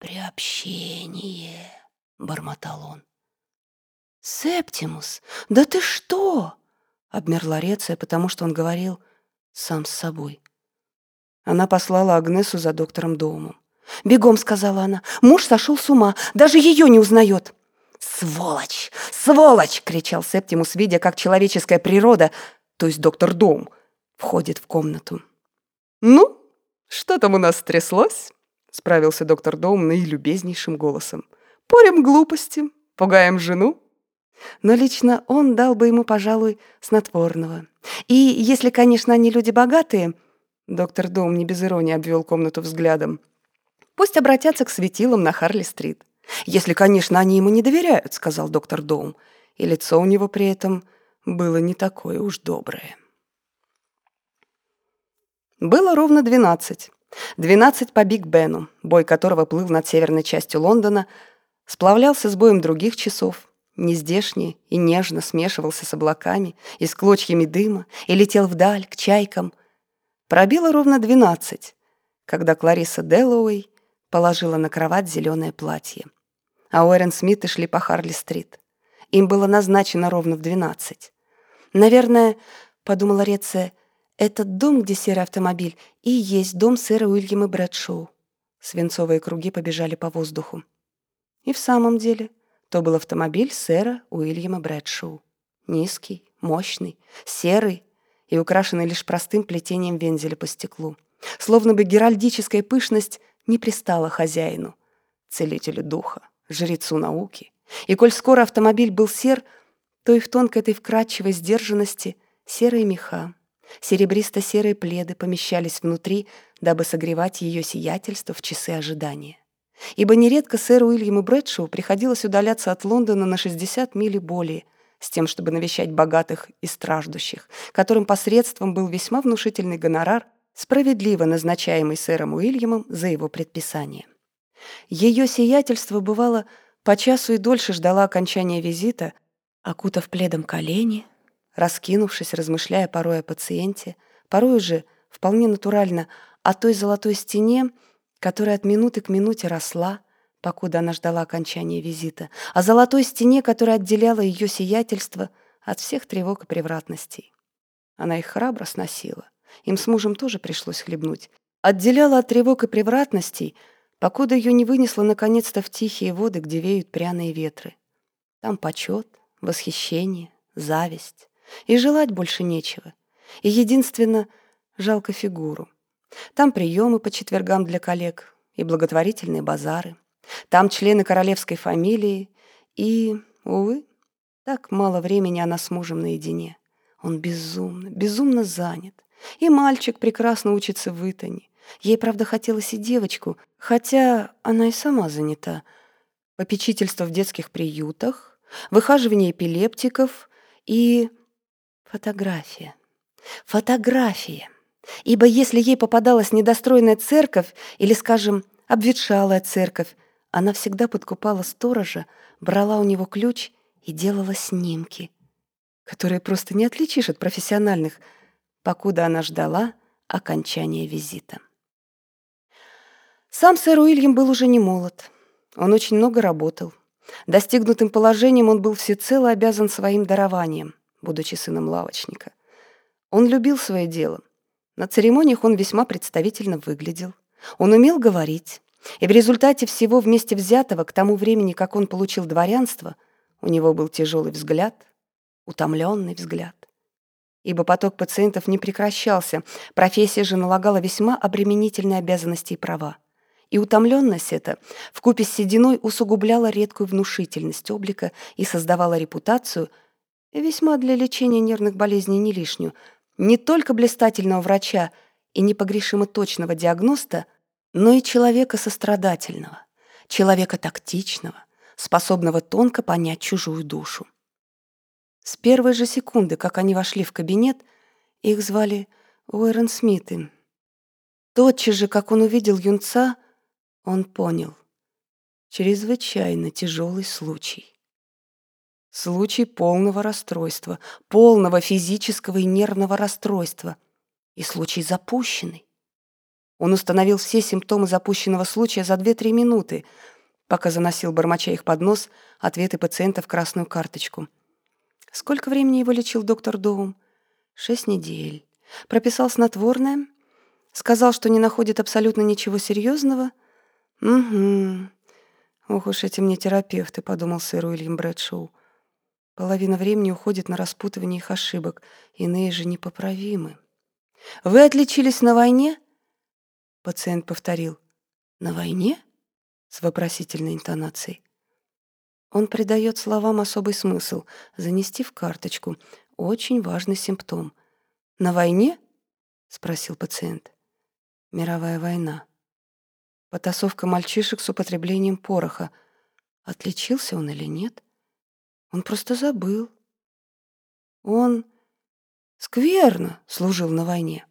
«Приобщение», — бормотал он. «Септимус, да ты что?» — обмерла Реция, потому что он говорил сам с собой. Она послала Агнесу за доктором Доумом. «Бегом», — сказала она, — «муж сошел с ума, даже ее не узнает». «Сволочь! Сволочь!» — кричал Септимус, видя, как человеческая природа, то есть доктор Доум, входит в комнату. «Ну, что там у нас стряслось?» — справился доктор Доум наилюбезнейшим голосом. «Порем глупости, пугаем жену». Но лично он дал бы ему, пожалуй, снотворного. И если, конечно, они люди богатые, доктор Доум не без иронии обвел комнату взглядом, пусть обратятся к светилам на Харли-стрит. «Если, конечно, они ему не доверяют», — сказал доктор Доум, и лицо у него при этом было не такое уж доброе. Было ровно двенадцать. Двенадцать по Биг Бену, бой которого плыл над северной частью Лондона, сплавлялся с боем других часов, нездешний и нежно смешивался с облаками и с клочьями дыма и летел вдаль, к чайкам. Пробило ровно двенадцать, когда Клариса Дэллоуэй положила на кровать зеленое платье. А Уэрен Смиты шли по Харли-стрит. Им было назначено ровно в двенадцать. «Наверное, — подумала Реция, — этот дом, где серый автомобиль, и есть дом сэра Уильяма Брэдшоу». Свинцовые круги побежали по воздуху. И в самом деле то был автомобиль сэра Уильяма Брэдшоу. Низкий, мощный, серый и украшенный лишь простым плетением вензеля по стеклу. Словно бы геральдическая пышность не пристала хозяину, целителю духа, жрецу науки. И коль скоро автомобиль был сер, то и в тонкой этой вкрадчивой сдержанности серые меха, серебристо-серые пледы помещались внутри, дабы согревать ее сиятельство в часы ожидания. Ибо нередко сэру Уильяму Брэдшоу приходилось удаляться от Лондона на 60 миль и более, с тем, чтобы навещать богатых и страждущих, которым посредством был весьма внушительный гонорар, справедливо назначаемый сэром Уильямом за его предписание. Ее сиятельство, бывало, по часу и дольше ждала окончания визита, окутав пледом колени, раскинувшись, размышляя порой о пациенте, порой уже, вполне натурально, о той золотой стене, которая от минуты к минуте росла, покуда она ждала окончания визита, о золотой стене, которая отделяла ее сиятельство от всех тревог и превратностей. Она их храбро сносила. Им с мужем тоже пришлось хлебнуть. Отделяла от тревог и превратностей, покуда ее не вынесла наконец-то в тихие воды, где веют пряные ветры. Там почет, восхищение, зависть. И желать больше нечего. И единственно жалко фигуру — там приемы по четвергам для коллег и благотворительные базары. Там члены королевской фамилии и, увы, так мало времени она с мужем наедине. Он безумно, безумно занят. И мальчик прекрасно учится в Итоне. Ей, правда, хотелось и девочку, хотя она и сама занята. Попечительство в детских приютах, выхаживание эпилептиков и фотография. Фотография. Ибо если ей попадалась недостроенная церковь или, скажем, обветшалая церковь, она всегда подкупала сторожа, брала у него ключ и делала снимки, которые просто не отличишь от профессиональных, покуда она ждала окончания визита. Сам сэр Уильям был уже не молод. Он очень много работал. Достигнутым положением он был всецело обязан своим дарованием, будучи сыном лавочника. Он любил свое дело, на церемониях он весьма представительно выглядел. Он умел говорить. И в результате всего вместе взятого, к тому времени, как он получил дворянство, у него был тяжелый взгляд, утомленный взгляд. Ибо поток пациентов не прекращался, профессия же налагала весьма обременительные обязанности и права. И утомленность эта вкупе с сединой усугубляла редкую внушительность облика и создавала репутацию, весьма для лечения нервных болезней не лишнюю, не только блистательного врача и непогрешимо точного диагноста, но и человека сострадательного, человека тактичного, способного тонко понять чужую душу. С первой же секунды, как они вошли в кабинет, их звали Уэрон Смиты. Тотчас же, как он увидел юнца, он понял. Чрезвычайно тяжелый случай. Случай полного расстройства, полного физического и нервного расстройства. И случай запущенный. Он установил все симптомы запущенного случая за 2-3 минуты, пока заносил бормоча их под нос ответы пациента в красную карточку. Сколько времени его лечил доктор Доум? Шесть недель. Прописал снотворное. Сказал, что не находит абсолютно ничего серьезного. Угу. Ох уж эти мне терапевты, подумал сэр Уильям Брэдшоу. Половина времени уходит на распутывание их ошибок, иные же непоправимы. «Вы отличились на войне?» Пациент повторил. «На войне?» с вопросительной интонацией. Он придает словам особый смысл. Занести в карточку. Очень важный симптом. «На войне?» — спросил пациент. «Мировая война. Потасовка мальчишек с употреблением пороха. Отличился он или нет?» Он просто забыл. Он скверно служил на войне.